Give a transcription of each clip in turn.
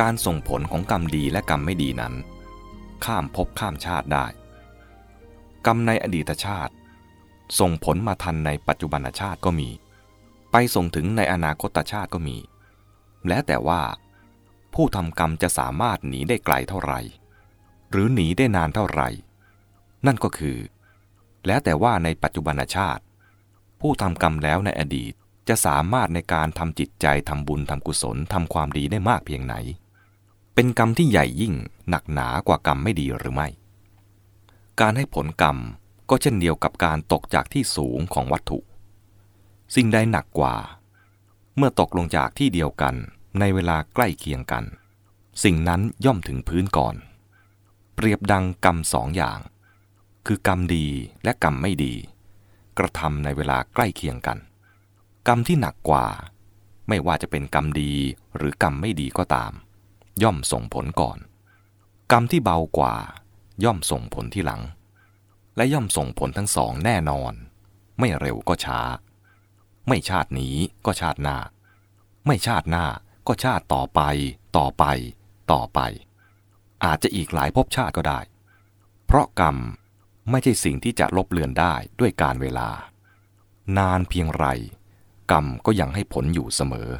การส่งผลของกรรมดีและกรรมไม่ดีนั้น ข้ามภพข้ามชาติได้ กรรมในอดีตชาติ ส่งผลมาทันในปัจจุบันชาติก็มี ไปส่งถึงในอนาคตชาติก็มี และแต่ว่า ผู้ทำกรรมจะสามารถหนีได้ไกลเท่าไหร่ หรือหนีได้นานเท่าไหร่ นั่นก็คือ แล้วแต่ว่าในปัจจุบันชาติ ผู้ทำกรรมแล้วในอดีตจะสามารถในการทำจิตใจทำบุญทำกุศลทำความดีได้มากเพียงไหน เป็นกรรมที่ใหญ่ยิ่งหนักหนากว่ากรรมไม่ดีหรือไม่ การให้ผลกรรมก็เช่นเดียวกับการตกจากที่สูงของวัตถุ สิ่งใดหนักกว่า เมื่อตกลงจากที่เดียวกันในเวลาใกล้เคียงกัน สิ่งนั้นย่อมถึงพื้นก่อน เปรียบดังกรรมสองอย่าง คือกรรมดีและกรรมไม่ดี กระทำในเวลาใกล้เคียงกัน กรรมที่หนักกว่า ไม่ว่าจะเป็นกรรมดีหรือกรรมไม่ดีก็ตาม ย่อมส่งผลก่อน กรรมที่เบากว่า ย่อมส่งผลที่หลัง และย่อมส่งผลทั้งสองแน่นอน ไม่เร็วก็ช้า ไม่ชาตินี้ก็ชาติหน้า ไม่ชาติหน้าก็ชาติต่อไป ต่อไป ต่อไป อาจจะอีกหลายภพชาติก็ได้ เพราะกรรมไม่ใช่สิ่งที่จะลบเลือนได้ด้วยการเวลา นานเพียงไร กรรมก็ยังให้ผลอยู่เสมอ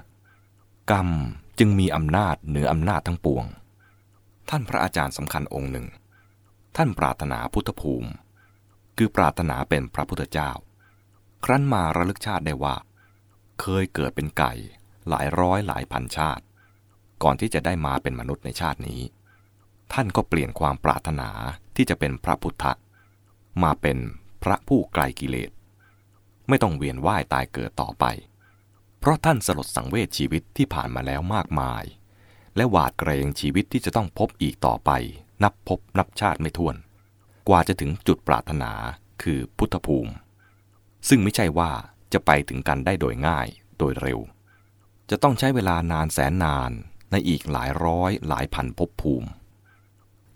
กรรม จึงมีอำนาจเหนืออำนาจทั้งปวง ท่านพระอาจารย์สำคัญองค์หนึ่ง ท่านปรารถนาพุทธภูมิ คือปรารถนาเป็นพระพุทธเจ้า ครั้นมาระลึกชาติได้ว่า เคยเกิดเป็นไก่หลายร้อยหลายพันชาติ ก่อนที่จะได้มาเป็นมนุษย์ในชาตินี้ ท่านก็เปลี่ยนความปรารถนาที่จะเป็นพระพุทธมาเป็นพระผู้ไกลกิเลส ไม่ต้องเวียนว่ายตายเกิดต่อไป ราะท่านสลดสังเวชชีวิตที่ผ่านมาแล้วมากมาย และหวาดเกรงชีวิตที่จะต้องพบอีกต่อไป นับพบนับชาติไม่ถ้วน กว่าจะถึงจุดปรารถนาคือพุทธภูมิ ซึ่งไม่ใช่ว่าจะไปถึงกันได้โดยง่ายโดยเร็ว จะต้องใช้เวลานานแสนนานในอีกหลายร้อยหลายพันภพภูมิ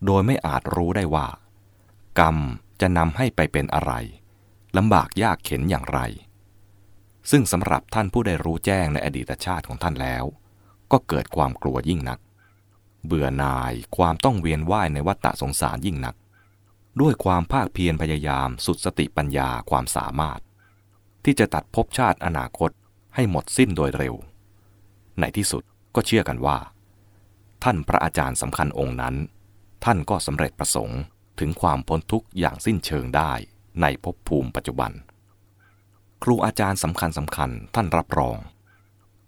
โดยไม่อาจรู้ได้ว่า กรรมจะนำให้ไปเป็นอะไรลำบากยากเข็นอย่างไร ซึ่งสำหรับท่านผู้ได้รู้แจ้งในอดีตชาติของท่านแล้ว ก็เกิดความกลัวยิ่งนัก เบื่อหน่ายความต้องเวียนว่ายในวัฏฏะสงสารยิ่งนัก ด้วยความภาคเพียรพยายามสุดสติปัญญาความสามารถ ที่จะตัดภพชาติอนาคตให้หมดสิ้นโดยเร็ว ในที่สุดก็เชื่อกันว่า ท่านพระอาจารย์สำคัญองค์นั้น ท่านก็สำเร็จประสงค์ถึงความพ้นทุกข์อย่างสิ้นเชิงได้ในภพภูมิปัจจุบัน ครูอาจารย์สำคัญสำคัญท่านรับรอง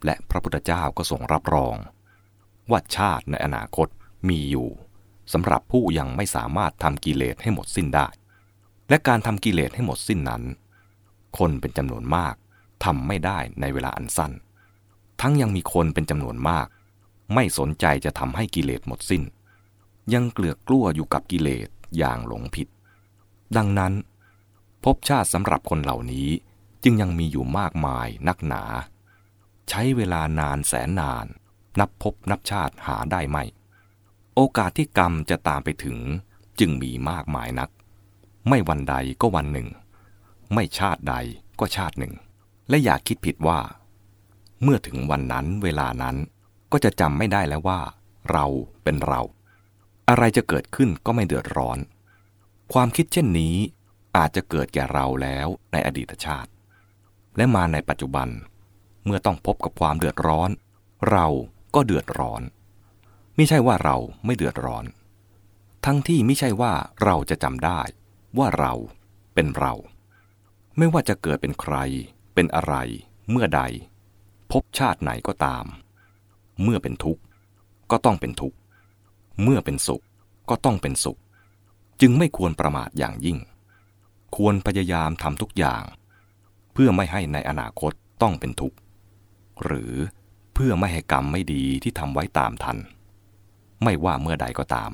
และพระพุทธเจ้าก็ทรงรับรอง ว่าชาติในอนาคตมีอยู่สำหรับผู้ยังไม่สามารถทำกิเลสให้หมดสิ้นได้ และการทำกิเลสให้หมดสิ้นนั้น คนเป็นจำนวนมากทำไม่ได้ในเวลาอันสั้น ทั้งยังมีคนเป็นจำนวนมาก ไม่สนใจจะทำให้กิเลสหมดสิ้น ยังเกลือกกลั้วอยู่กับกิเลสอย่างหลงผิด ดังนั้นภพชาติสำหรับคนเหล่านี้ จึงยังมีอยู่มากมายนักหนา ใช้เวลานานแสนนาน นับพบนับชาติหาได้ไหมโอกาสที่กรรมจะตามไปถึงจึงมีมากมายนัก ไม่วันใดก็วันหนึ่ง ไม่ชาติใดก็ชาติหนึ่ง และอย่าคิดผิดว่า เมื่อถึงวันนั้นเวลานั้นก็จะจำไม่ได้แล้วว่า เราเป็นเรา อะไรจะเกิดขึ้นก็ไม่เดือดร้อน ความคิดเช่นนี้อาจจะเกิดแก่เราแล้วในอดีตชาติ และมาในปัจจุบัน เมื่อต้องพบกับความเดือดร้อน เราก็เดือดร้อน ไม่ใช่ว่าเราไม่เดือดร้อน ทั้งที่ไม่ใช่ว่าเราจะจำได้ ว่าเราเป็นเรา ไม่ว่าจะเกิดเป็นใคร เป็นอะไร เมื่อใด พบชาติไหนก็ตาม เมื่อเป็นทุกข์ก็ต้องเป็นทุกข์ เมื่อเป็นสุขก็ต้องเป็นสุข จึงไม่ควรประมาทอย่างยิ่ง ควรพยายามทำทุกอย่าง เพื่อไม่ให้ในอนาคตต้องเป็นทุกข์ หรือเพื่อไม่ให้กรรมไม่ดีที่ทำไว้ตามทัน ไม่ว่าเมื่อใดก็ตาม